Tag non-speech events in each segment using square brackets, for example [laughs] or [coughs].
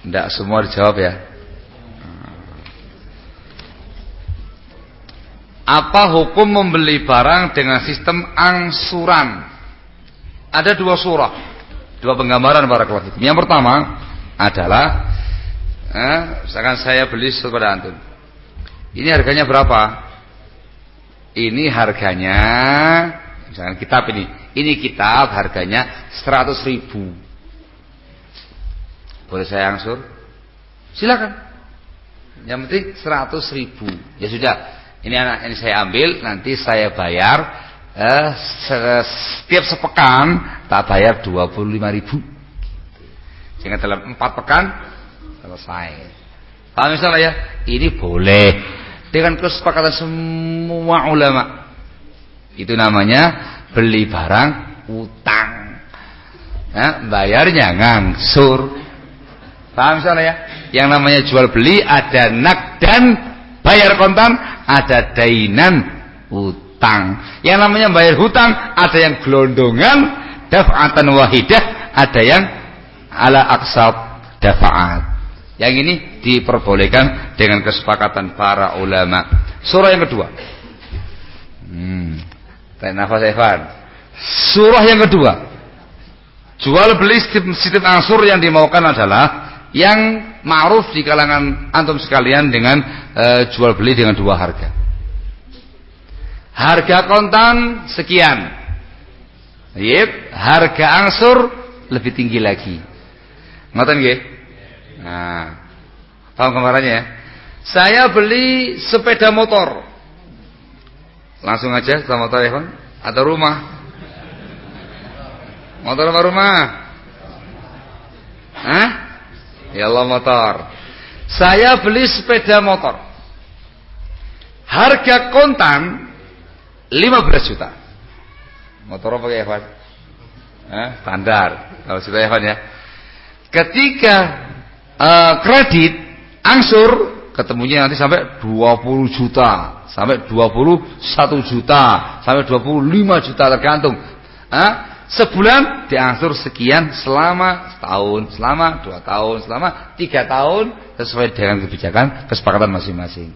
Tidak semua dijawab ya. Apa hukum membeli barang dengan sistem angsuran? Ada dua surah, dua penggambaran para keluarga. Yang pertama adalah, eh, misalkan saya beli kepada antum. Ini harganya berapa? Ini harganya, misalkan kitab ini. Ini kitab harganya 100 ribu. Boleh saya angsur? Silakan. Yang penting 100 ribu. Ya sudah, ini anak ini saya ambil, nanti saya bayar eh, setiap sepekan tak bayar 25 ribu. Sehingga dalam empat pekan selesai. Paham misalnya ya? Ini boleh dengan kesepakatan semua ulama. Itu namanya beli barang utang. Ya, bayarnya ngangsur. Paham misalnya ya? Yang namanya jual beli ada nak dan bayar kontan ada dainan hutang. Yang namanya bayar hutang ada yang gelondongan daf'atan wahidah, ada yang ala aksab dafa'at. Yang ini diperbolehkan dengan kesepakatan para ulama. Surah yang kedua. Hmm. Tarik nafas Evan. Surah yang kedua. Jual beli sistem ansur yang dimaukan adalah yang ma'ruf di kalangan antum sekalian dengan e, jual beli dengan dua harga. Harga kontan sekian. Yep, harga angsur lebih tinggi lagi. Ngoten nggih? Nah, paham kemarinnya ya? Saya beli sepeda motor. Langsung aja sama ya, Atau rumah? Motor apa rumah? Hah? Ya Allah motor. Saya beli sepeda motor. Harga kontan 15 juta. Motor apa ya, Evan? Eh, standar. Kalau sudah Evan ya. Ketika uh, kredit angsur ketemunya nanti sampai 20 juta, sampai 21 juta, sampai 25 juta tergantung. Eh, Sebulan diangsur sekian selama setahun, selama dua tahun, selama tiga tahun sesuai dengan kebijakan kesepakatan masing-masing.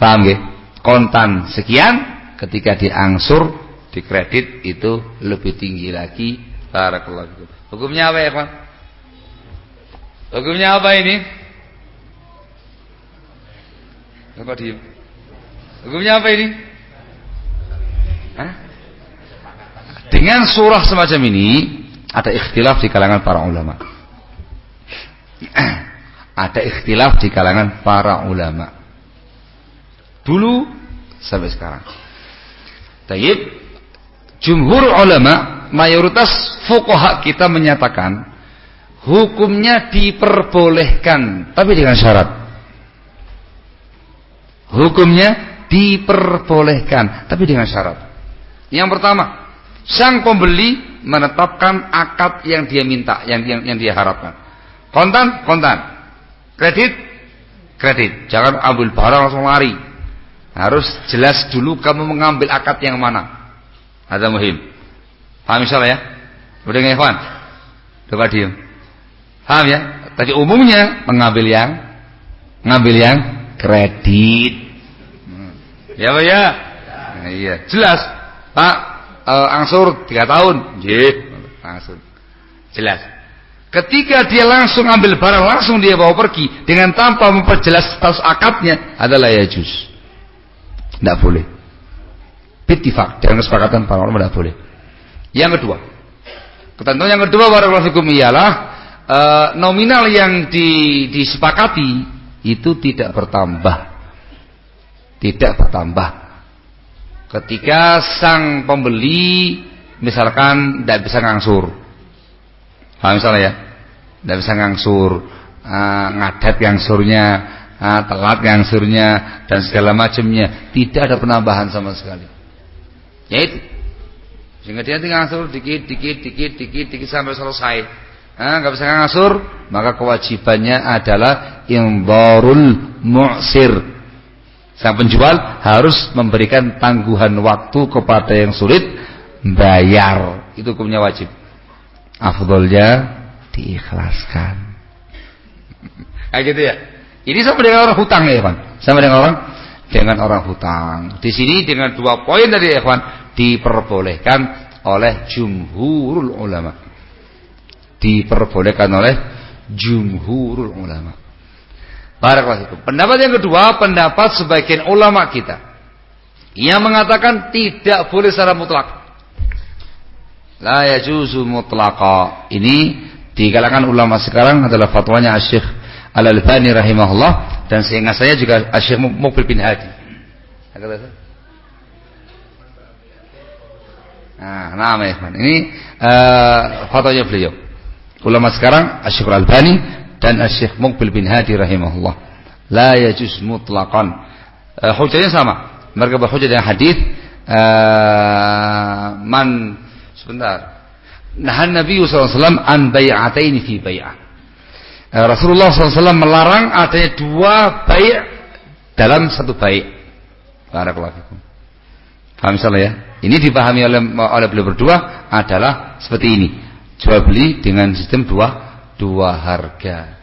Paham gak? Kontan sekian ketika diangsur di kredit itu lebih tinggi lagi. Barakallahu Hukumnya apa ya, Pak? Hukumnya apa ini? Apa diem? Hukumnya apa ini? Dengan surah semacam ini ada ikhtilaf di kalangan para ulama. [clears throat] ada ikhtilaf di kalangan para ulama. Dulu sampai sekarang. Tayyib jumhur ulama mayoritas fuqaha kita menyatakan hukumnya diperbolehkan tapi dengan syarat. Hukumnya diperbolehkan tapi dengan syarat. Yang pertama, Sang pembeli menetapkan akad yang dia minta, yang yang, yang dia harapkan. Kontan, kontan. Kredit, kredit. Jangan ambil barang langsung lari. Harus jelas dulu kamu mengambil akad yang mana. Ada muhim. Paham misalnya ya? Udah nggak Ikhwan? Coba diem. Paham ya? Tadi umumnya mengambil yang ngambil yang kredit. Hmm. Ya Pak ya? Nah, iya, jelas. Pak, uh, angsur tiga tahun, jih, langsung jelas. Ketika dia langsung ambil barang, langsung dia bawa pergi dengan tanpa memperjelas status akadnya adalah ya juz. Tidak boleh. Bittifak dengan kesepakatan para ulama tidak boleh. Yang kedua, ketentuan yang kedua barakallahu fikum ialah e, nominal yang di, disepakati itu tidak bertambah. Tidak bertambah ketika sang pembeli misalkan tidak bisa ngangsur. Paham misalnya ya? Tidak bisa ngangsur. Uh, ngadat ngangsurnya uh, telat ngangsurnya dan segala macamnya. Tidak ada penambahan sama sekali. Ya itu. Sehingga dia tinggal ngangsur dikit dikit dikit dikit dikit sampai selesai. Nah, nggak bisa ngangsur maka kewajibannya adalah imbarul mu'sir Sang penjual harus memberikan tangguhan waktu kepada yang sulit bayar. Itu hukumnya wajib. Afdolnya diikhlaskan. Kayak gitu ya. Ini sama dengan orang hutang ya, Ikhwan. Sama dengan orang dengan orang hutang. Di sini dengan dua poin dari Ikhwan diperbolehkan oleh jumhurul ulama. Diperbolehkan oleh jumhurul ulama. Barakallahu Pendapat yang kedua, pendapat sebagian ulama kita yang mengatakan tidak boleh secara mutlak. La yajuzu mutlaqa. Ini di kalangan ulama sekarang adalah fatwanya Syekh Al-Albani rahimahullah dan sehingga saya juga Syekh Mukbil bin Hadi. Nah, nama ya, Ini uh, fatwanya beliau. Ulama sekarang Syekh Al-Albani dan Syekh Mukbil bin Hadi rahimahullah. La yajuz mutlaqan. Uh, hujahnya sama. Mereka berhujah dengan hadis uh, man sebentar Nah Nabi SAW an bay'ataini fi bay'ah. Eh, Rasulullah SAW melarang adanya dua baik dalam satu baik. Barakallahu fikum. Paham ya? Ini dipahami oleh oleh beliau berdua adalah seperti ini. Jual beli dengan sistem dua dua harga.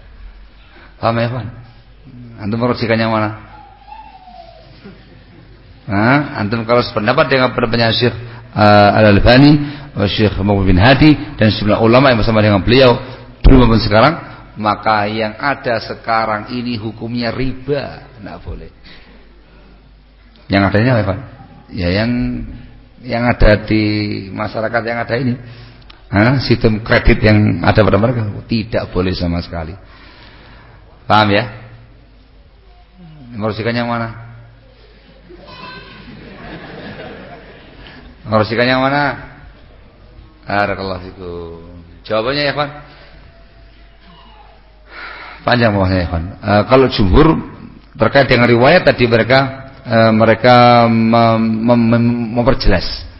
Paham ya, Pak? Antum merujikan yang mana? Nah, antum kalau sependapat dengan pendapatnya Syekh uh, Al-Albani Syekh Muhammad bin Hadi dan sejumlah ulama yang bersama dengan beliau dulu maupun sekarang maka yang ada sekarang ini hukumnya riba tidak boleh yang adanya apa ya yang yang ada di masyarakat yang ada ini sistem kredit yang ada pada mereka? Tidak boleh sama sekali. Paham ya? Merusikan yang mana? Merusikan yang mana? Fikum. Jawabannya ya, Pak. Panjang bawahnya ya, Pak. E, kalau jumhur terkait dengan riwayat tadi mereka e, mereka mem mem memperjelas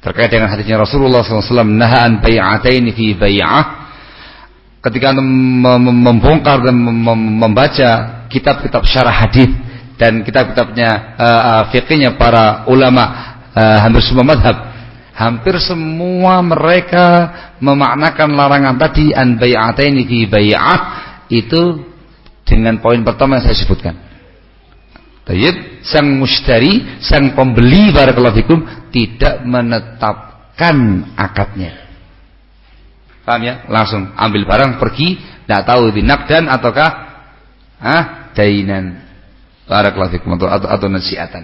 terkait dengan hadisnya Rasulullah SAW nahaan bay'ataini fi bay'ah ketika mem membongkar dan mem membaca kitab-kitab syarah hadis dan kitab-kitabnya uh, fikihnya para ulama uh, hampir semua madhab hampir semua mereka memaknakan larangan tadi an bai'ataini fi bai'ah itu dengan poin pertama yang saya sebutkan. Tayyib, sang mustari, sang pembeli barakallahu fikum tidak menetapkan akadnya. Paham ya? Langsung ambil barang pergi, tidak tahu itu nakdan ataukah ah dainan. Barakallahu fikum atau atau, atau nasiatan.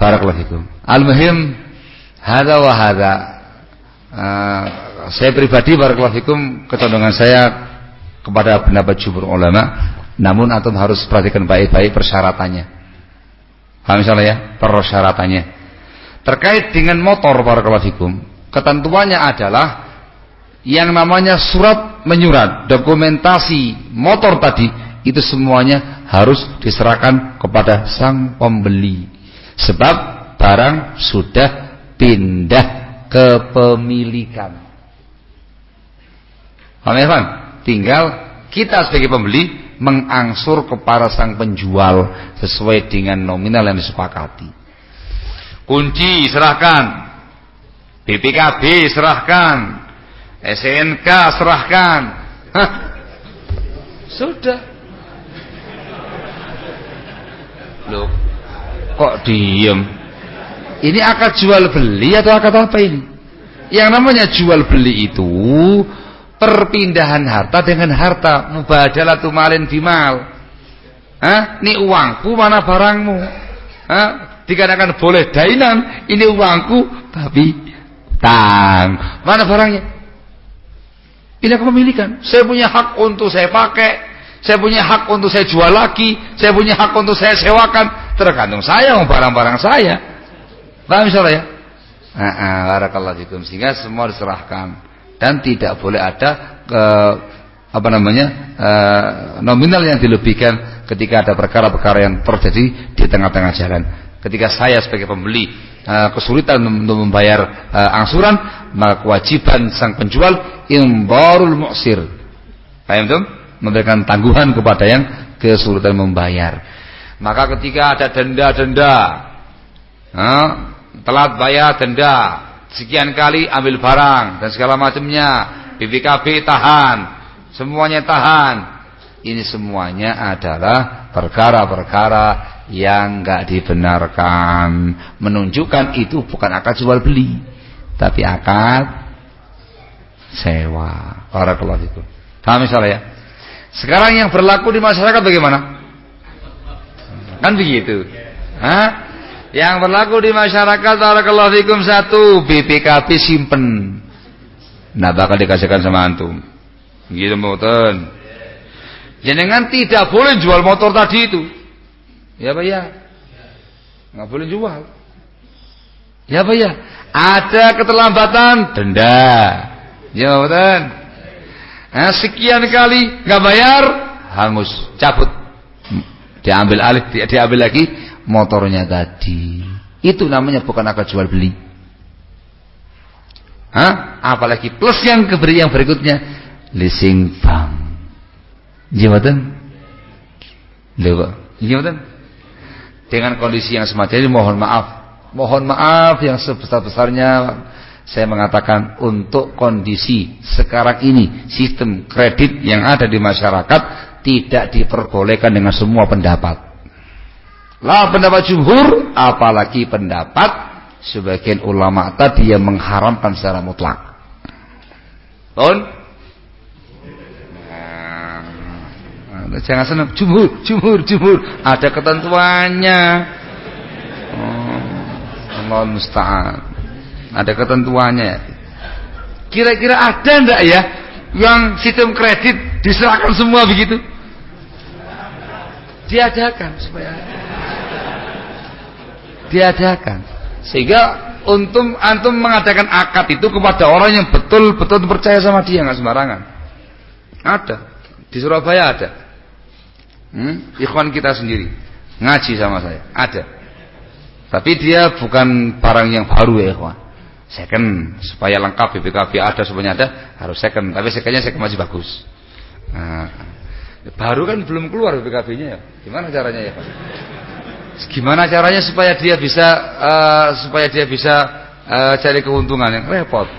Barakallahu fikum. Al-muhim Hada wa hada. Uh, saya pribadi barakallahu fikum kecondongan saya kepada pendapat jumhur ulama, namun antum harus perhatikan baik-baik persyaratannya. Paham misalnya ya? Persyaratannya. Terkait dengan motor barakallahu fikum, ketentuannya adalah yang namanya surat menyurat, dokumentasi motor tadi itu semuanya harus diserahkan kepada sang pembeli. Sebab barang sudah pindah kepemilikan. Paham ya, Tinggal kita sebagai pembeli mengangsur kepada sang penjual sesuai dengan nominal yang disepakati. Kunci serahkan. BPKB serahkan. SNK serahkan. Hah? Sudah. Loh, kok diem? Ini akad jual beli atau akad apa ini? Yang namanya jual beli itu perpindahan harta dengan harta mubadalatu malin bimal. Hah? Ini uangku mana barangmu? Hah? Dikatakan boleh dainan, ini uangku tapi tang. Mana barangnya? Ini kepemilikan. Saya punya hak untuk saya pakai, saya punya hak untuk saya jual lagi, saya punya hak untuk saya sewakan. Tergantung saya, barang-barang saya. Paham insyaallah ya? Nah, barakallahu fikum. Sehingga semua diserahkan dan tidak boleh ada ke, apa namanya? Uh, nominal yang dilebihkan ketika ada perkara-perkara yang terjadi di tengah-tengah jalan. Ketika saya sebagai pembeli uh, kesulitan untuk membayar uh, angsuran, maka kewajiban sang penjual imbarul mu'sir. Paham itu? Memberikan tangguhan kepada yang kesulitan membayar. Maka ketika ada denda-denda, telat bayar denda sekian kali ambil barang dan segala macamnya BPKB tahan semuanya tahan. Ini semuanya adalah perkara-perkara yang enggak dibenarkan. Menunjukkan itu bukan akad jual beli, tapi akad sewa. Barakallahu fikum. Paham misalnya ya? Sekarang yang berlaku di masyarakat bagaimana? Kan begitu. Hah? Yang berlaku di masyarakat barakallahu fikum satu BPKB simpen. Nah bakal dikasihkan sama antum. Gitu mboten. Jenengan tidak boleh jual motor tadi itu. Ya Pak ya. Enggak boleh jual. Ya Pak ya. Ada keterlambatan denda. Ya mboten. Nah, sekian kali nggak bayar, hangus, cabut. Diambil alih, diambil lagi motornya tadi. Itu namanya bukan akad jual beli. Hah? Apalagi plus yang keberi yang berikutnya leasing bank. Jabatan? Lewa. Jabatan? Dengan kondisi yang semacam ini mohon maaf. Mohon maaf yang sebesar-besarnya saya mengatakan untuk kondisi sekarang ini sistem kredit yang ada di masyarakat tidak diperbolehkan dengan semua pendapat. Lah pendapat jumhur, apalagi pendapat sebagian ulama tadi yang mengharamkan secara mutlak. Pun? Nah, jangan senang jumhur, jumhur, jumhur. Ada ketentuannya. Oh, Allah musta'an. Ada ketentuannya. Kira-kira ada enggak ya yang sistem kredit diserahkan semua begitu? Diadakan supaya diadakan. Sehingga untung antum mengadakan akad itu kepada orang yang betul-betul percaya sama dia nggak sembarangan. Ada di Surabaya ada. Hmm? Ikhwan kita sendiri ngaji sama saya ada. Tapi dia bukan barang yang baru ya ikhwan. Second supaya lengkap BPKB ada semuanya ada harus second. Tapi secondnya second masih bagus. Nah, baru kan belum keluar BPKB-nya ya. Gimana caranya ya Pak? Gimana caranya supaya dia bisa uh, supaya dia bisa uh, cari keuntungan yang repot.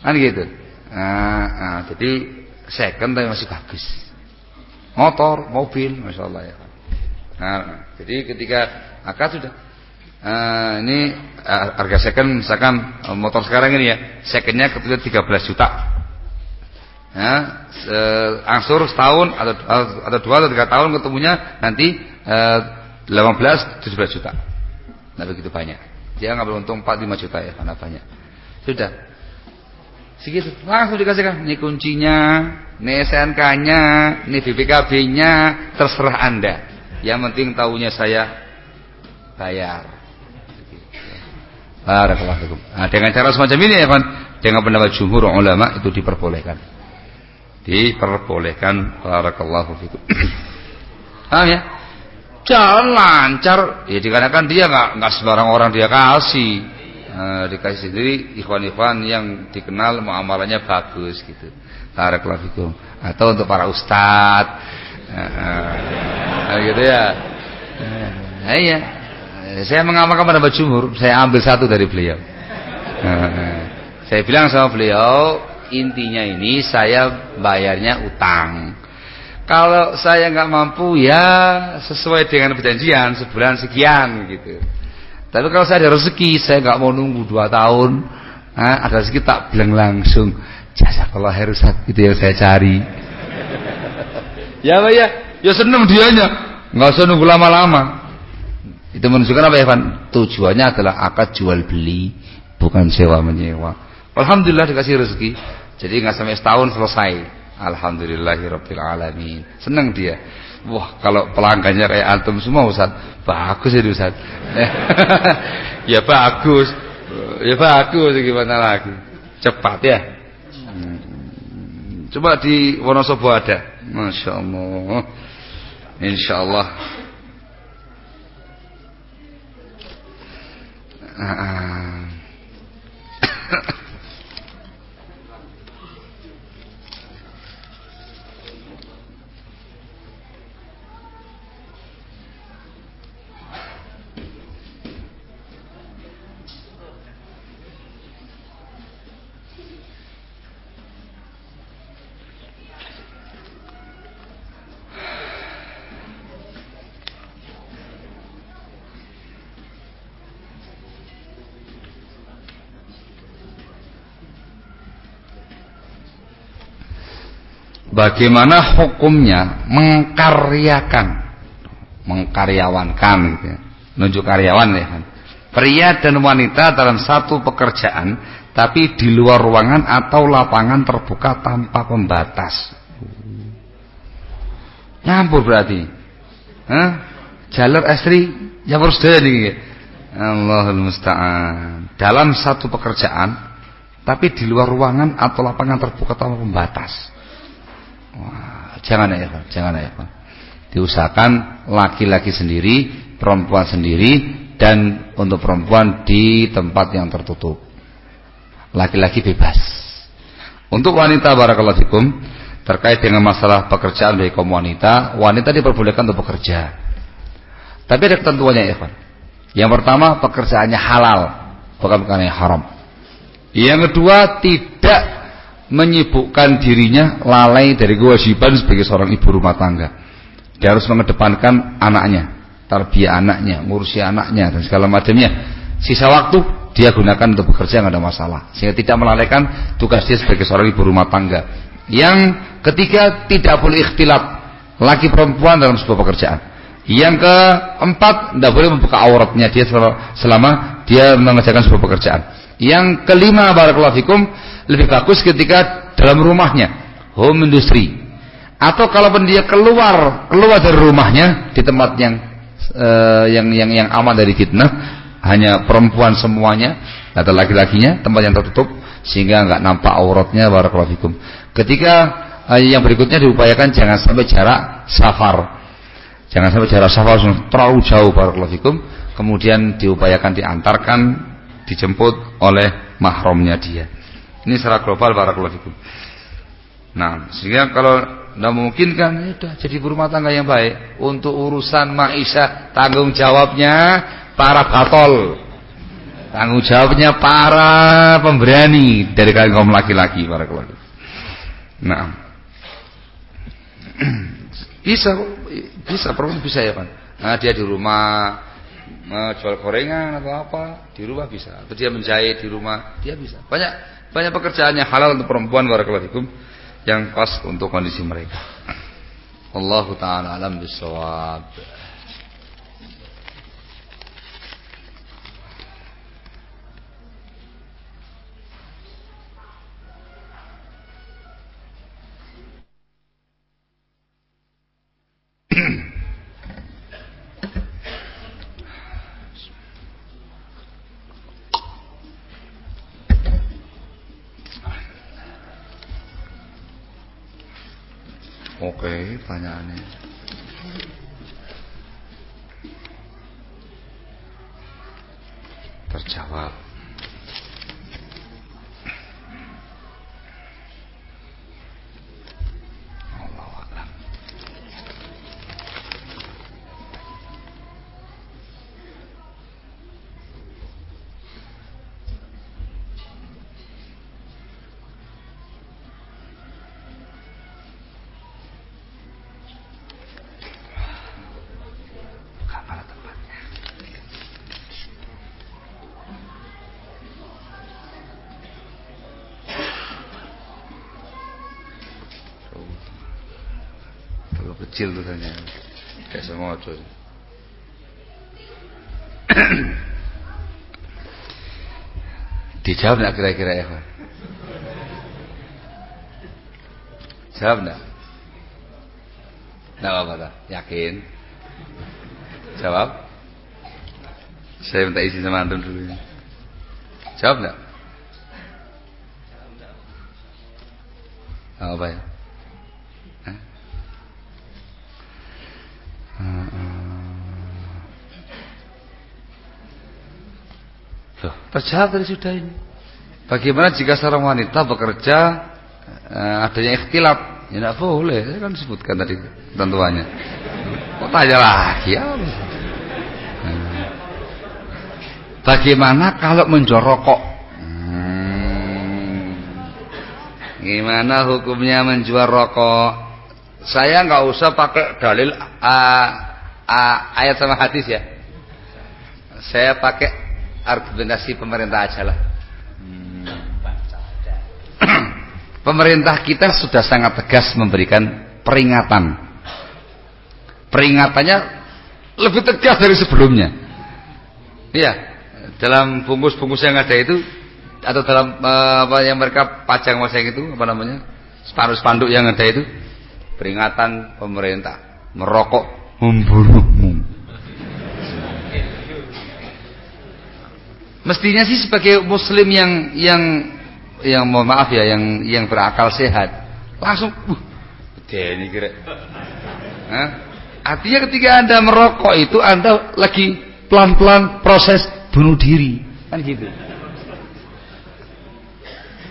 Kan gitu. Nah, nah, jadi second tapi masih bagus. Motor, mobil, masya Allah ya. Nah, jadi ketika akad sudah uh, ini uh, harga second misalkan uh, motor sekarang ini ya, secondnya ketika 13 juta. Ya, angsur setahun atau atau dua atau tiga tahun ketemunya nanti uh, 18 17 juta. Nah begitu banyak. Dia ngambil untung 4 5 juta ya karena banyak. Sudah. Segitu. Langsung dikasihkan. Ini kuncinya, ini SNK-nya, ini BPKB-nya, terserah Anda. Yang penting tahunya saya bayar. Barakallahu. Nah, dengan cara semacam ini ya kan, dengan pendapat jumhur ulama itu diperbolehkan. Diperbolehkan. Barakallahu fikum. [coughs] Paham ya? Jalan lancar. Ya dikarenakan dia nggak nggak sembarang orang dia kasih. Nah, dikasih sendiri ikhwan-ikhwan yang dikenal muamalahnya bagus gitu. Barakallahu atau untuk para ustad. Nah, gitu ya. Nah, iya. Saya mengamalkan pada jumhur saya ambil satu dari beliau. Saya bilang sama beliau intinya ini saya bayarnya utang kalau saya nggak mampu ya sesuai dengan perjanjian sebulan sekian gitu. Tapi kalau saya ada rezeki, saya nggak mau nunggu dua tahun. Nah, ada rezeki tak bilang langsung. Jasa kalau herusat itu yang saya cari. ya Pak ya, ya seneng dianya. Nggak usah nunggu lama-lama. Itu menunjukkan apa ya? Tujuannya adalah akad jual beli, bukan sewa menyewa. Alhamdulillah dikasih rezeki. Jadi nggak sampai setahun selesai. Alhamdulillahirabbil alamin. Senang dia. Wah, kalau pelanggannya kayak antum semua Ustaz, bagus ya Ustaz. [laughs] ya bagus. Ya bagus gimana lagi? Cepat ya. Hmm. Coba di Wonosobo ada. Masya Allah. Insya Allah. Ah. Bagaimana hukumnya mengkaryakan mengkaryawankan gitu ya. nunjuk karyawan ya. Pria dan wanita dalam satu pekerjaan tapi di luar ruangan atau lapangan terbuka tanpa pembatas. Nyampur berarti. Hah? jalur estri nyampur sedaya nih Allahul musta'an. Dalam satu pekerjaan tapi di luar ruangan atau lapangan terbuka tanpa pembatas Wah, jangan ya Pak, jangan ya Pak. Diusahakan laki-laki sendiri, perempuan sendiri dan untuk perempuan di tempat yang tertutup. Laki-laki bebas. Untuk wanita barakallahu fikum terkait dengan masalah pekerjaan bagi kaum wanita, wanita diperbolehkan untuk bekerja. Tapi ada ketentuannya ya Pak. Yang pertama pekerjaannya halal, bukan bukan yang haram. Yang kedua tidak menyibukkan dirinya lalai dari kewajiban sebagai seorang ibu rumah tangga. Dia harus mengedepankan anaknya, tarbiyah anaknya, ngurusi anaknya dan segala macamnya. Sisa waktu dia gunakan untuk bekerja nggak ada masalah, sehingga tidak melalaikan tugas dia sebagai seorang ibu rumah tangga. Yang ketiga tidak boleh ikhtilat laki perempuan dalam sebuah pekerjaan. Yang keempat tidak boleh membuka auratnya dia selama dia mengerjakan sebuah pekerjaan. Yang kelima barakallahu fikum lebih bagus ketika dalam rumahnya home industry. Atau kalaupun dia keluar keluar dari rumahnya di tempat yang uh, yang yang yang aman dari fitnah hanya perempuan semuanya atau laki-lakinya tempat yang tertutup sehingga nggak nampak auratnya barakallahu fikum. Ketika uh, yang berikutnya diupayakan jangan sampai jarak safar. Jangan sampai jarak safar terlalu jauh barakallahu fikum. Kemudian diupayakan diantarkan dijemput oleh mahramnya dia ini secara global barakallahu fikum. Nah, sehingga kalau tidak memungkinkan, ya sudah jadi rumah tangga yang baik. Untuk urusan maisha tanggung jawabnya para batol. Tanggung jawabnya para pemberani dari kaum laki-laki barakallahu fikum. Nah. [clears throat] Bisa bisa perempuan bisa ya, Pak. Nah, dia di rumah jual gorengan atau apa, di rumah bisa. Atau dia menjahit di rumah, dia bisa. Banyak banyak pekerjaan yang halal untuk perempuan barakallahu yang pas untuk kondisi mereka. Allah taala alam bisawab. Kecil tulisannya kayak sengaja dijawab nggak kira-kira ya Pak? Jawab nggak? Nggak apa apa yakin? Jawab? Saya minta isi sama antum dulu jawab nggak? Apa ya terjawab tadi sudah ini. Bagaimana jika seorang wanita bekerja eh, adanya ikhtilaf? Ya tidak boleh, saya kan disebutkan tadi ketentuannya. Kok tanya lagi ya? Bagaimana kalau menjual rokok? Hmm. Gimana hukumnya menjual rokok? Saya nggak usah pakai dalil uh, uh, ayat sama hadis ya. Saya pakai argumentasi pemerintah aja lah. Hmm. [clears throat] pemerintah kita sudah sangat tegas memberikan peringatan. Peringatannya lebih tegas dari sebelumnya. Iya, dalam bungkus-bungkus yang ada itu atau dalam uh, apa yang mereka pajang wajah itu apa namanya? Spanduk-spanduk yang ada itu peringatan pemerintah merokok membunuhmu. Mestinya sih sebagai muslim yang yang yang mohon maaf ya yang yang berakal sehat langsung uh, ini kira. Hah? Artinya ketika Anda merokok itu Anda lagi pelan-pelan proses bunuh diri. Kan gitu.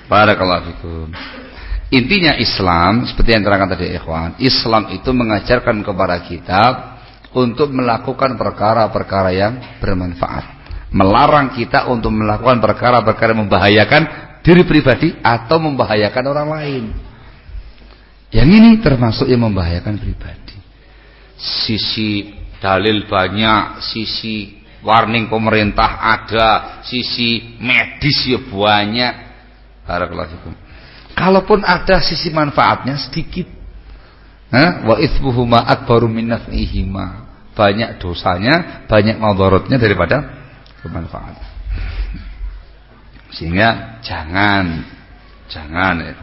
Barakallahu fikum. Intinya Islam seperti yang terangkan tadi ikhwan, Islam itu mengajarkan kepada kita untuk melakukan perkara-perkara yang bermanfaat. Melarang kita untuk melakukan perkara-perkara membahayakan diri pribadi atau membahayakan orang lain. Yang ini termasuk yang membahayakan pribadi. Sisi dalil banyak, sisi warning pemerintah ada, sisi medis ya banyak. Barakallahu Kalaupun ada sisi manfaatnya sedikit. Wa itsmuhuma akbaru min naf'ihima. Banyak dosanya, banyak madaratnya daripada kemanfaatan. Sehingga jangan jangan ya.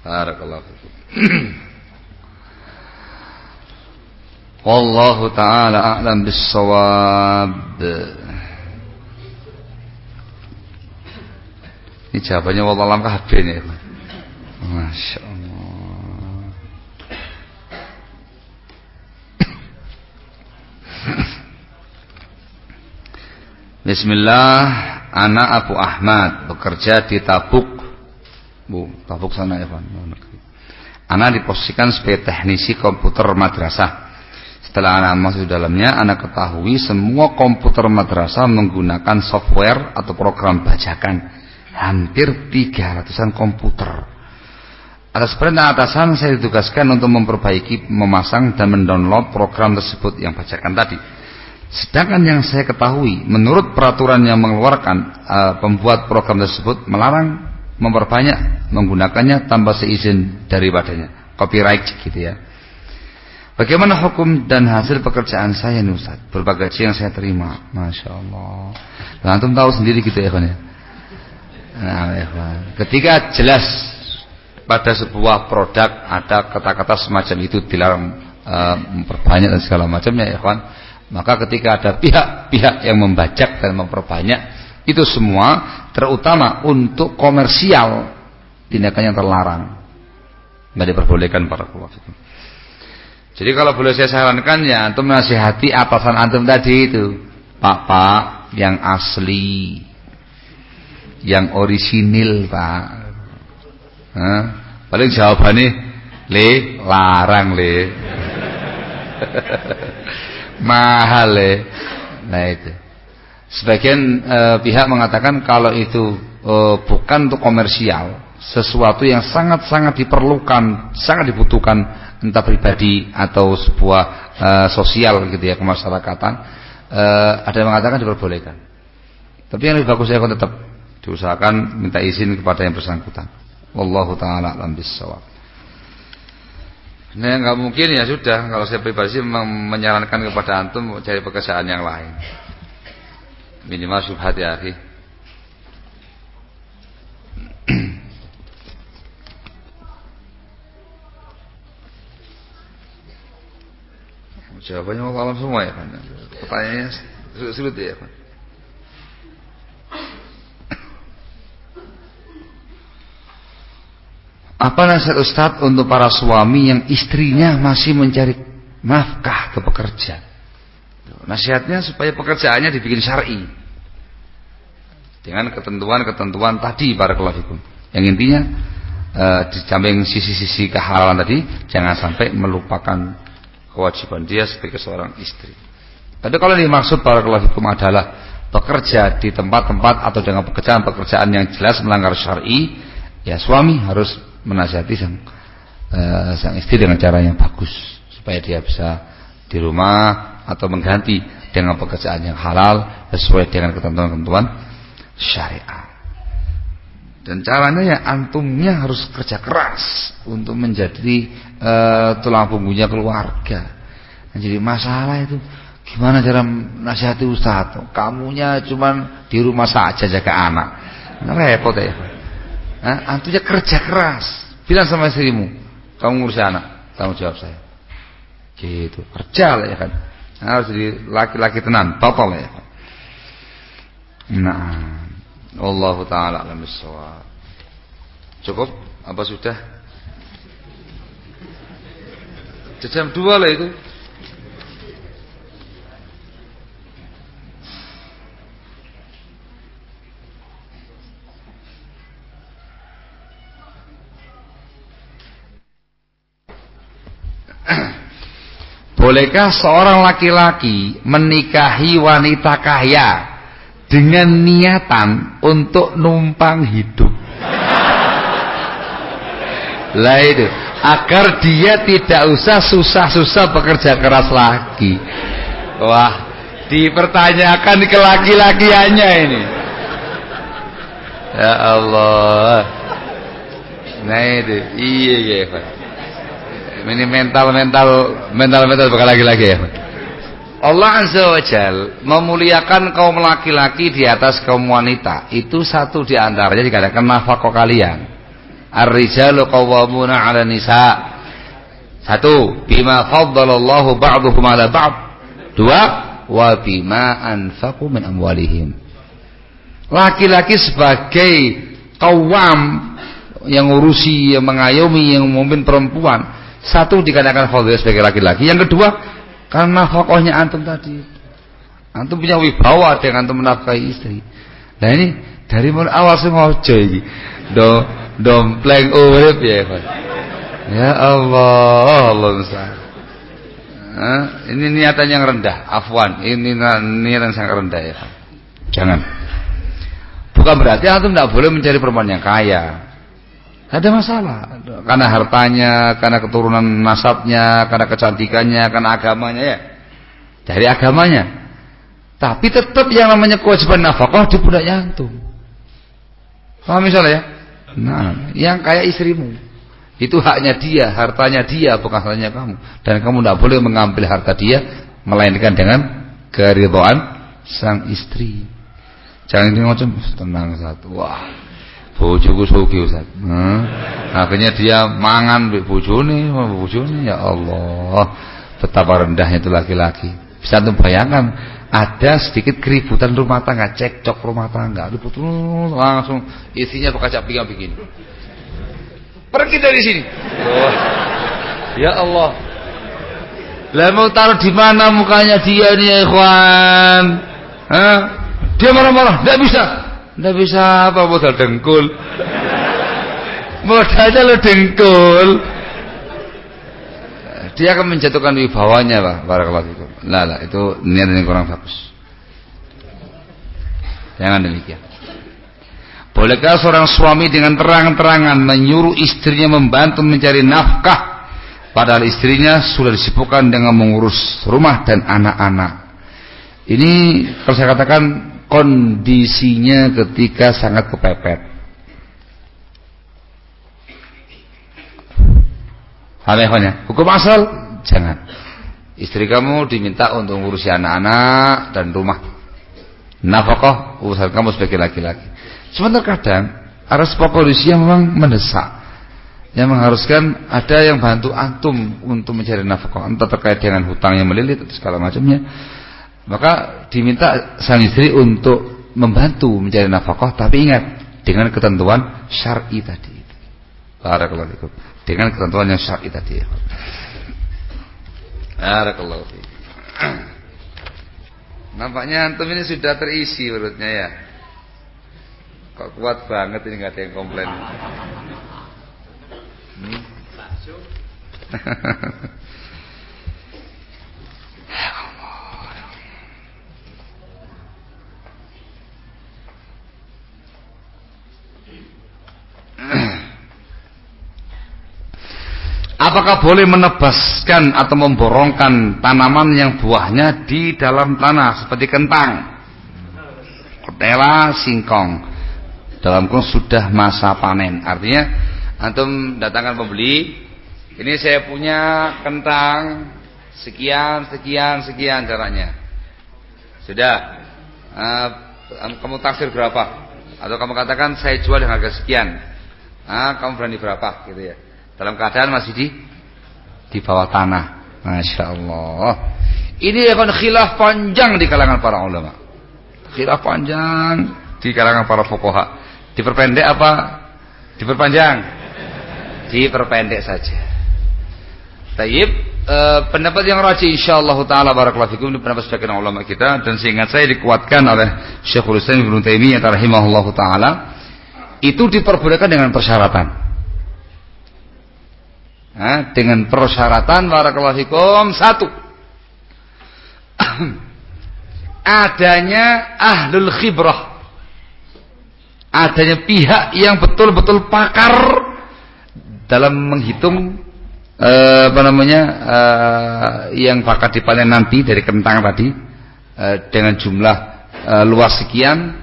Barakallahu. [clears throat] Wallahu taala a'lam bis-shawab. Ini jawabannya wallahualam kabeh nih. Masya Allah. [clears throat] Bismillah, anak Abu Ahmad bekerja di Tabuk. Bu, Tabuk sana ya, Pak. Anak diposisikan sebagai teknisi komputer madrasah. Setelah anak masuk dalamnya, anak ketahui semua komputer madrasah menggunakan software atau program bajakan hampir 300-an komputer. Atas perintah atasan saya ditugaskan untuk memperbaiki, memasang dan mendownload program tersebut yang bacakan tadi. Sedangkan yang saya ketahui, menurut peraturan yang mengeluarkan uh, pembuat program tersebut melarang memperbanyak menggunakannya tanpa seizin daripadanya, copyright gitu ya. Bagaimana hukum dan hasil pekerjaan saya nih Ustaz? Berbagai yang saya terima, masya Allah. Nah, antum tahu sendiri gitu ya kan ya. Nah, ya, ketika jelas pada sebuah produk ada kata-kata semacam itu dilarang uh, memperbanyak dan segala macamnya ya kawan maka ketika ada pihak-pihak yang membajak dan memperbanyak itu semua terutama untuk komersial tindakan yang terlarang nggak diperbolehkan para keluarga jadi kalau boleh saya sarankan ya antum nasihati atasan antum tadi itu pak-pak yang asli yang orisinil Pak. Hah? Paling jawabannya le larang le. [laughs] Mahal le. Nah itu. Sebagian e, pihak mengatakan kalau itu e, bukan untuk komersial, sesuatu yang sangat-sangat diperlukan, sangat dibutuhkan entah pribadi atau sebuah e, sosial gitu ya kemasyarakatan, e, ada yang mengatakan diperbolehkan. Tapi yang lebih bagus saya akan tetap diusahakan minta izin kepada yang bersangkutan. Wallahu taala alam bisawab. Nah, nggak mungkin ya sudah kalau saya pribadi sih menyarankan kepada antum cari pekerjaan yang lain. Minimal subhat ya, akhi. Jawabannya mau alam semua ya, Pak. Pertanyaannya sulit ya, Pak. Apa nasihat Ustaz untuk para suami yang istrinya masih mencari nafkah ke pekerja? Nasihatnya supaya pekerjaannya dibikin syar'i. Dengan ketentuan-ketentuan tadi para kelafikum. Yang intinya e, di samping sisi-sisi kehalalan tadi jangan sampai melupakan kewajiban dia sebagai seorang istri. Tapi kalau dimaksud para kelafikum adalah bekerja di tempat-tempat atau dengan pekerjaan-pekerjaan yang jelas melanggar syar'i, ya suami harus menasihati sang uh, sang istri dengan cara yang bagus supaya dia bisa di rumah atau mengganti dengan pekerjaan yang halal sesuai dengan ketentuan-ketentuan syariat. Dan caranya ya antumnya harus kerja keras untuk menjadi uh, tulang punggungnya keluarga. Jadi masalah itu gimana cara nasihati ustaz? Kamunya cuman di rumah saja jaga anak. Repot ya. Nah, antumnya kerja keras. Bilang sama istrimu, kamu ngurus anak, tanggung jawab saya. Gitu, kerja lah ya kan. Harus jadi laki-laki tenan, total ya. Nah, Allah taala alam. Cukup? Apa sudah? Jam dua lah itu. Bolehkah seorang laki-laki menikahi wanita kaya dengan niatan untuk numpang hidup. Lah itu, agar dia tidak usah susah-susah bekerja keras lagi. Wah, dipertanyakan ke laki-lakiannya ini. Ya Allah. Nah itu, iya iya Pak. Ini mental mental mental mental bakal lagi-lagi ya. Allah Azza wa Jal memuliakan kaum laki-laki di atas kaum wanita. Itu satu di antaranya dikatakan nafkah kalian. Ar-rijalu qawwamuna 'ala nisa. Satu, bima faddalallahu ba'dhum 'ala ba'd. Dua, wa bima anfaqu min amwalihim. Laki-laki sebagai kawam yang ngurusi, yang mengayomi, yang memimpin perempuan. Satu dikatakan fadil sebagai laki-laki. Yang kedua, karena fokohnya antum tadi. Antum punya wibawa dengan antum menafkahi istri. Nah ini dari mulai awal sengaja ini. Do dompleng urip ya, Pak. Ya Allah, Allah besar. Nah, ini niatan yang rendah, afwan. Ini niatan yang sangat rendah ya, Pak. Jangan. Bukan berarti antum tidak boleh mencari perempuan yang kaya. Ada masalah karena hartanya, karena keturunan nasabnya, karena kecantikannya, karena agamanya ya. Dari agamanya. Tapi tetap yang namanya kewajiban nafkah di pundaknya antum. Paham misalnya ya? Nah, yang kayak istrimu. Itu haknya dia, hartanya dia, bukan haknya kamu. Dan kamu tidak boleh mengambil harta dia melainkan dengan keridhaan sang istri. Jangan ini ngocem tenang satu. Wah, bojoku sugih Ustaz. Hmm. Akhirnya dia mangan mbek bojone, bojone ya Allah. Betapa rendahnya itu laki-laki. Bisa tuh bayangkan ada sedikit keributan rumah tangga, cekcok rumah tangga, ribut langsung isinya berkaca pinggang begini. Pergi dari sini. Oh. Ya Allah. Lah mau taruh di mana mukanya dia nih, ya ikhwan? Hah? Dia marah-marah, enggak bisa. Nggak bisa apa modal dengkul. Modalnya lo dengkul. Dia akan menjatuhkan wibawanya Pak. Barakallahu fikum. Lah lah itu niat yang kurang bagus. Jangan demikian. Bolehkah seorang suami dengan terang-terangan menyuruh istrinya membantu mencari nafkah padahal istrinya sudah disibukkan dengan mengurus rumah dan anak-anak. Ini kalau saya katakan kondisinya ketika sangat kepepet. Anehnya, hukum asal jangan. Istri kamu diminta untuk ngurusi anak-anak dan rumah. Nafkah urusan kamu sebagai laki-laki. Sebentar kadang ada sebuah kondisi yang memang mendesak yang mengharuskan ada yang bantu antum untuk mencari nafkah entah terkait dengan hutang yang melilit atau segala macamnya maka diminta sang istri untuk membantu mencari nafkah tapi ingat dengan ketentuan syar'i tadi. Barakallahu fikum. Dengan ketentuan yang syar'i tadi. Barakallahu fikum. Nampaknya antum ini sudah terisi perutnya ya. Kok kuat banget ini nggak ada yang komplain. Hmm? [laughs] Apakah boleh menebaskan atau memborongkan tanaman yang buahnya di dalam tanah seperti kentang, ketela, singkong? dalam kurung sudah masa panen. Artinya antum datangkan pembeli, ini saya punya kentang sekian sekian sekian caranya. Sudah. Uh, kamu taksir berapa? Atau kamu katakan saya jual dengan harga sekian. Ah, kamu berani berapa gitu ya. Dalam keadaan masih di di bawah tanah. Masya Allah. Ini akan khilaf panjang di kalangan para ulama. Khilaf panjang di kalangan para fuqaha. Diperpendek apa? Diperpanjang? Diperpendek saja. Tayyib, e, pendapat yang rajih insyaallah taala barakallahu fikum pendapat sebagian ulama kita dan seingat saya dikuatkan oleh Syekhul Islam Ibnu Taimiyah rahimahullahu taala itu diperbolehkan dengan persyaratan. Nah, dengan persyaratan fikum satu. [clears throat] Adanya ahlul khibrah. Adanya pihak yang betul-betul pakar dalam menghitung eh, apa namanya eh, yang bakal dipanen nanti dari kentang tadi eh, dengan jumlah eh, luas sekian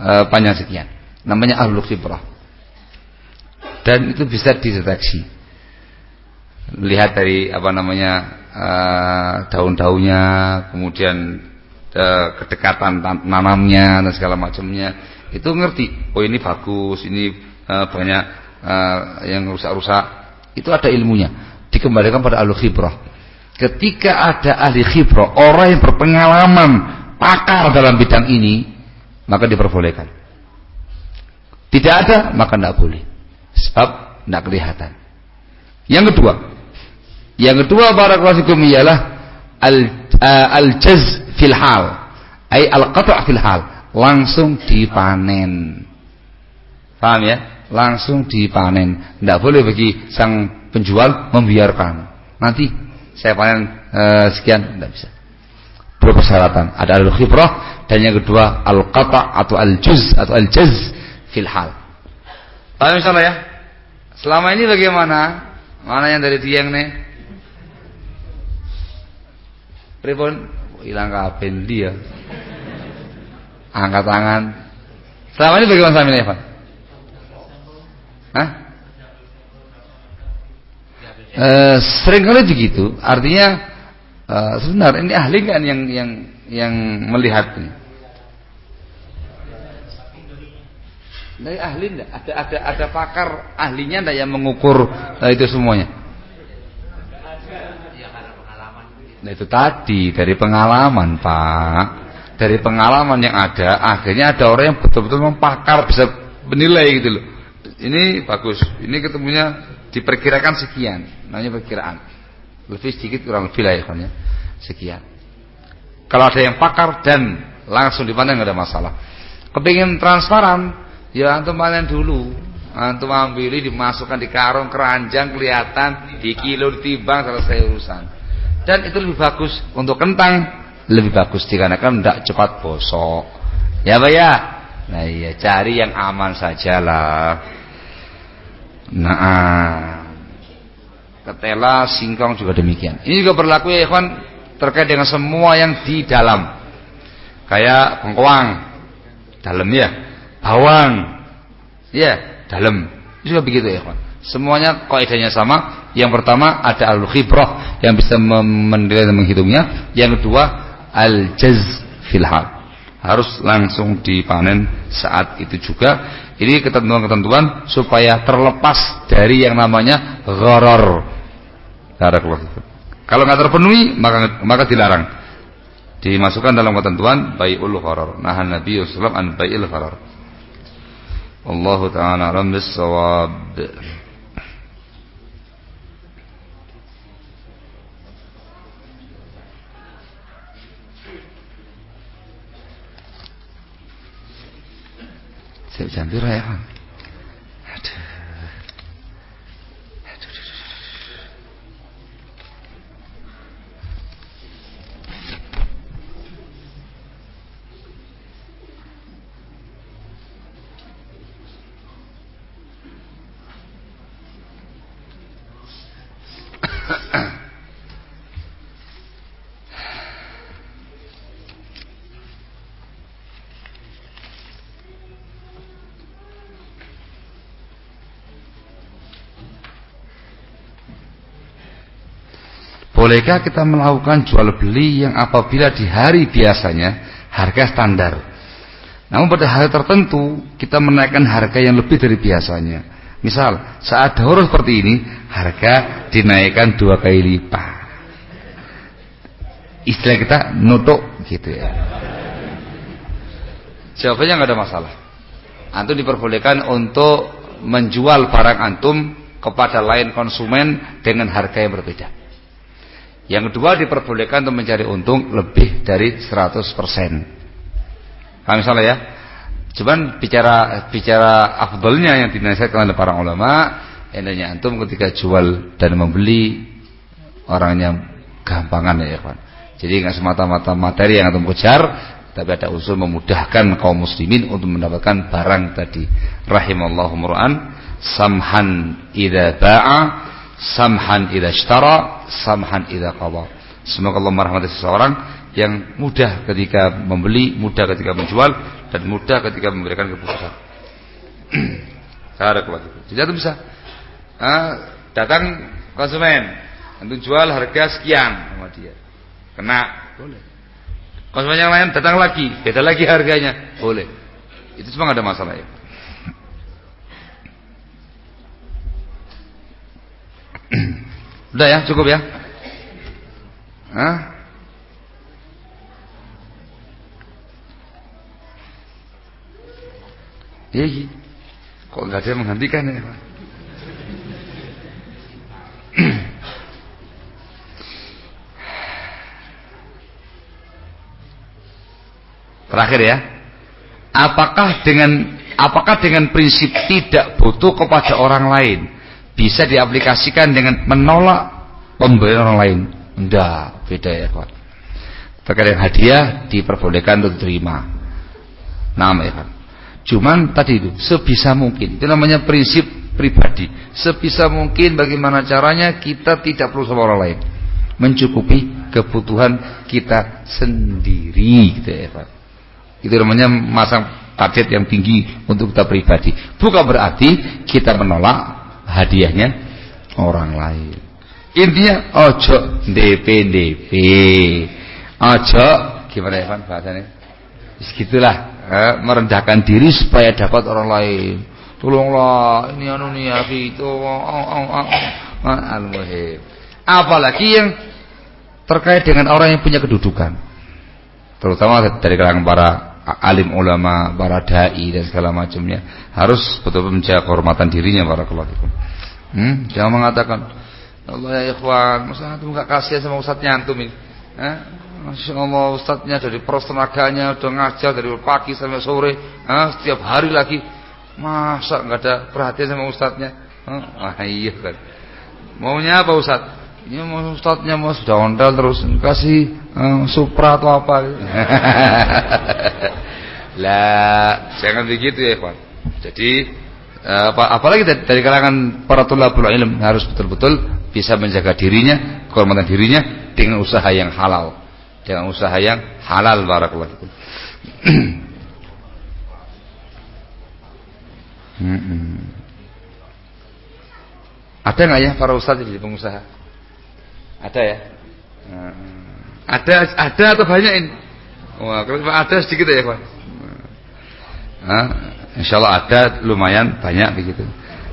eh, panjang sekian. Namanya ahlul khibrah. Dan itu bisa dideteksi lihat dari apa namanya uh, daun-daunnya kemudian uh, kedekatan nanamnya dan segala macamnya itu ngerti oh ini bagus ini uh, banyak uh, yang rusak-rusak. Itu ada ilmunya. Dikembalikan pada ahli khibrah. Ketika ada ahli khibrah orang yang berpengalaman pakar dalam bidang ini maka diperbolehkan. Tidak ada maka tidak boleh. Sebab tidak kelihatan. Yang kedua yang kedua barakallahu ialah al uh, al-jaz fil hal. Ay al-qata' fil hal. Langsung dipanen. Paham ya? Langsung dipanen. Tidak boleh bagi sang penjual membiarkan. Nanti saya panen uh, sekian tidak bisa. Dua persyaratan. Ada al khibrah dan yang kedua al qata atau al juz atau al jaz fil hal. Paham insyaallah ya? Selama ini bagaimana? Mana yang dari tiang nih pripun? Hilang kabel dia angkat tangan. Selama ini bagaimana ini Evan? Hah? E, sering kali begitu artinya e, sebentar ini ahli kan yang yang yang melihat ini? Dari ahli enggak ada ada ada pakar ahlinya enggak yang mengukur e, itu semuanya nah itu tadi dari pengalaman pak. Dari pengalaman yang ada akhirnya ada orang yang betul-betul mempakar bisa menilai gitu loh. Ini bagus ini ketemunya diperkirakan sekian namanya perkiraan. Lebih sedikit kurang lebih lah ya sekian. Kalau ada yang pakar dan langsung dipanen nggak ada masalah. Kepingin transparan ya antum panen dulu. Antum ambil dimasukkan di karung keranjang kelihatan di kilo ditimbang selesai urusan dan itu lebih bagus untuk kentang lebih bagus dikarenakan tidak cepat bosok. Ya Pak ya? Nah iya cari yang aman sajalah. Nah ketela singkong juga demikian. Ini juga berlaku ya ikhwan terkait dengan semua yang di dalam. Kayak bengkoang dalam ya. Bawang ya dalam. Juga begitu ya ikhwan semuanya kaidahnya sama. Yang pertama ada al-khibrah yang bisa menilai dan menghitungnya. Yang kedua al-jaz fil hal. Harus langsung dipanen saat itu juga. Ini ketentuan-ketentuan supaya terlepas dari yang namanya gharar kalau nggak terpenuhi maka maka dilarang. Dimasukkan dalam ketentuan bai'ul gharar nah Nabi sallallahu an bai'il gharar Allah taala alam jam pira Bolehkah kita melakukan jual beli yang apabila di hari biasanya harga standar? Namun pada hari tertentu kita menaikkan harga yang lebih dari biasanya. Misal saat daurah seperti ini harga dinaikkan dua kali lipat. Istilah kita nutuk gitu ya. Jawabannya nggak ada masalah. Antum diperbolehkan untuk menjual barang antum kepada lain konsumen dengan harga yang berbeda. Yang kedua diperbolehkan untuk mencari untung lebih dari 100%. Paham misalnya ya? Cuman bicara bicara afdolnya yang dinasihatkan oleh para ulama, endanya antum ketika jual dan membeli orangnya gampangan ya, Pak. Jadi nggak semata-mata materi yang antum kejar, tapi ada unsur memudahkan kaum muslimin untuk mendapatkan barang tadi. Rahimallahu mur'an samhan idza ba'a samhan idza ishtara samhan idza qada. Semoga Allah merahmati seseorang yang mudah ketika membeli, mudah ketika menjual dan mudah ketika memberikan keputusan. [clears throat] Cara. Jadi itu bisa ah, datang konsumen, untuk jual harga sekian sama dia. Kena, boleh. Konsumen yang lain datang lagi, beda lagi harganya, boleh. Itu gak ada masalah ya. Udah ya, cukup ya. Hah? Iya. Kok nggak ada yang menghentikan ya? Terakhir ya. Apakah dengan apakah dengan prinsip tidak butuh kepada orang lain bisa diaplikasikan dengan menolak pemberian orang lain? Enggak, beda ya kawan. Terkadang hadiah diperbolehkan untuk terima. Nama ya kan. Cuman tadi itu sebisa mungkin. Itu namanya prinsip pribadi. Sebisa mungkin bagaimana caranya kita tidak perlu sama orang lain. Mencukupi kebutuhan kita sendiri gitu ya Pak. Itu namanya masang target yang tinggi untuk kita pribadi. Bukan berarti kita menolak hadiahnya orang lain. Intinya ojo DP DP. Ojo gimana ya Pak bahasanya? Segitulah eh, merendahkan diri supaya dapat orang lain. Tolonglah ini anu nih ya itu oh, oh, oh, al muhim. Apalagi yang terkait dengan orang yang punya kedudukan. Terutama dari kalangan para alim ulama, para dai dan segala macamnya harus betul-betul menjaga kehormatan dirinya para kelatikum. Hmm, jangan mengatakan Allah ya ikhwan, masa antum enggak kasihan sama ustadznya antum ini? Eh? Masya Allah ustadznya dari pros tenaganya udah ngajar dari pagi sampai sore, eh? setiap hari lagi. Masa enggak ada perhatian sama ustadznya? Eh? Wah iya kan. Maunya apa ustadz? Ya mau ustadznya mau sudah ondal terus kasih uh, supra atau apa [laughs] lah jangan begitu ya ikhwan jadi apa, apalagi dari, dari kalangan para tulabul ilm harus betul-betul bisa menjaga dirinya, kehormatan dirinya dengan usaha yang halal. Dengan usaha yang halal barakallahu fikum. [clears throat] Ada nggak ya para ustadz jadi pengusaha? Ada ya? Ada ada atau banyak ini? Wah, kalau ada sedikit ya, Pak. Nah, insya Allah ada lumayan banyak begitu.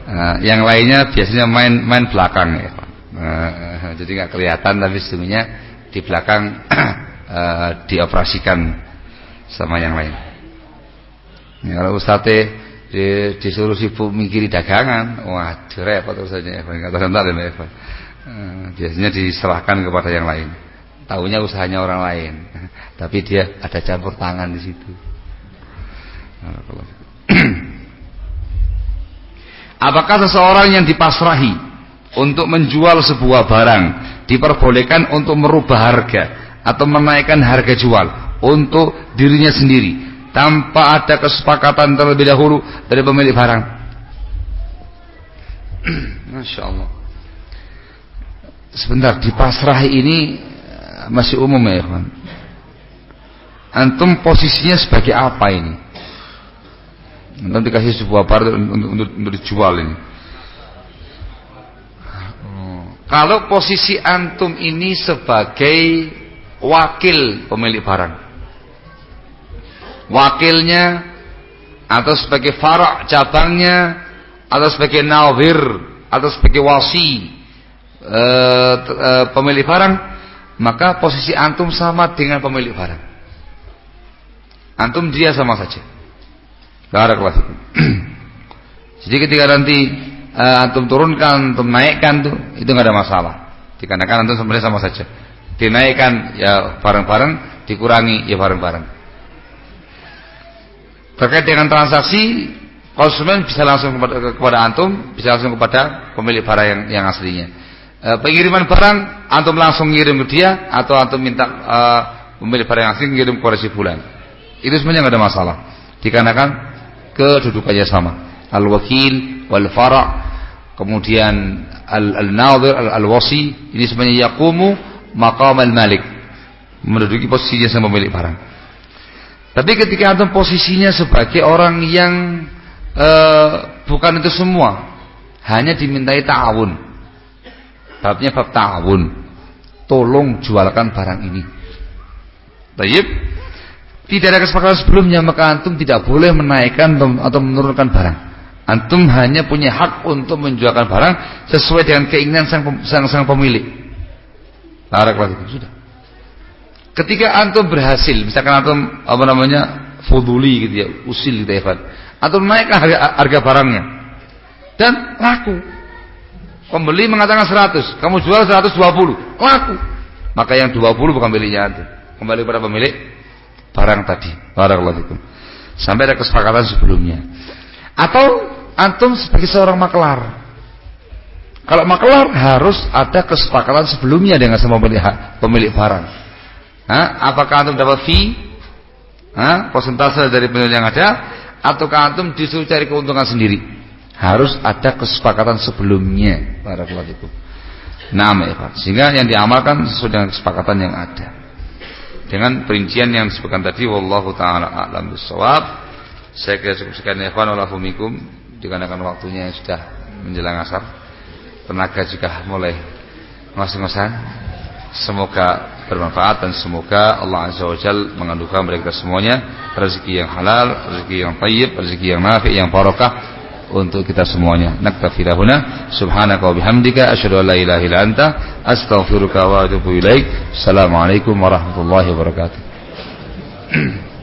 Nah, yang lainnya biasanya main main belakang ya, Pak. Uh, jadi nggak kelihatan tapi sesungguhnya di belakang uh, [clears throat] dioperasikan sama yang lain. Ya, kalau ustadz di, disuruh sibuk mikiri dagangan, wah repot terus saja. Kata ya, uh, biasanya diserahkan kepada yang lain. Tahunya usahanya orang lain, [laughs] tapi dia ada campur tangan di situ. [clears throat] Apakah seseorang yang dipasrahi untuk menjual sebuah barang diperbolehkan untuk merubah harga atau menaikkan harga jual untuk dirinya sendiri tanpa ada kesepakatan terlebih dahulu dari pemilik barang. [clears throat] Masya Allah. Sebentar di pasrah ini eh, masih umum ya, Ikhwan. Antum posisinya sebagai apa ini? Antum dikasih sebuah barang untuk, untuk, untuk dijual ini kalau posisi antum ini sebagai wakil pemilik barang. Wakilnya atau sebagai farak cabangnya atau sebagai nawir atau sebagai wasi e, pemilik barang maka posisi antum sama dengan pemilik barang. Antum dia sama saja. Barakallahu [clears throat] jadi ketika nanti e, antum turunkan antum naikkan tuh itu nggak ada masalah. Dikarenakan antum sebenarnya sama saja. Dinaikkan ya bareng-bareng dikurangi ya bareng-bareng Terkait dengan transaksi, konsumen bisa langsung kepada, kepada antum, bisa langsung kepada pemilik barang yang, yang aslinya. E, pengiriman barang, antum langsung ngirim ke dia, atau antum minta e, pemilik barang asli ngirim ke si bulan. Itu sebenarnya nggak ada masalah. Dikarenakan kedudukannya sama. Al-wakil, wal-fara, kemudian al-nadir, al al-wasi, ini sebenarnya yakumu maqam al-malik. Menduduki posisinya sama pemilik barang. Tapi ketika antum posisinya sebagai orang yang uh, bukan itu semua, hanya dimintai ta'awun. Babnya bab ta'awun. Tolong jualkan barang ini. Baik. Tidak ada kesepakatan sebelumnya maka antum tidak boleh menaikkan atau menurunkan barang. Antum hanya punya hak untuk menjualkan barang sesuai dengan keinginan sang, sang, sang pemilik. Barakallahu sudah. Ketika antum berhasil, misalkan antum apa namanya fuduli gitu ya, usil gitu ya. Antum naikkan harga, harga barangnya dan laku. Pembeli mengatakan 100, kamu jual 120, laku. Maka yang 20 bukan miliknya antum. Kembali kepada pemilik barang tadi. Barakallahu. Sampai ada kesepakatan sebelumnya. Atau antum sebagai seorang maklar. Kalau maklar harus ada kesepakatan sebelumnya dengan semua pemilik, pemilik barang. Ha? Apakah antum dapat fee? Ha? Persentase dari penilaian yang ada ataukah antum disuruh cari keuntungan sendiri? Harus ada kesepakatan sebelumnya para. Nama ya Pak. Sehingga yang diamalkan sesuai dengan kesepakatan yang ada. Dengan perincian yang disebutkan tadi wallahu taala a'lam bissawab. Saya kira cukup sekian ya ikhwan wala fumikum dikarenakan waktunya yang sudah menjelang asar. Tenaga juga mulai ngos-ngosan. Semoga bermanfaat dan semoga Allah Azza wa Jal mengandungkan mereka semuanya rezeki yang halal, rezeki yang tayyib, rezeki yang nafi, yang barokah untuk kita semuanya. Naktafi lahuna subhanaka wa bihamdika asyhadu an la ilaha illa anta astaghfiruka wa atubu ilaik. Assalamualaikum warahmatullahi wabarakatuh. [clears throat]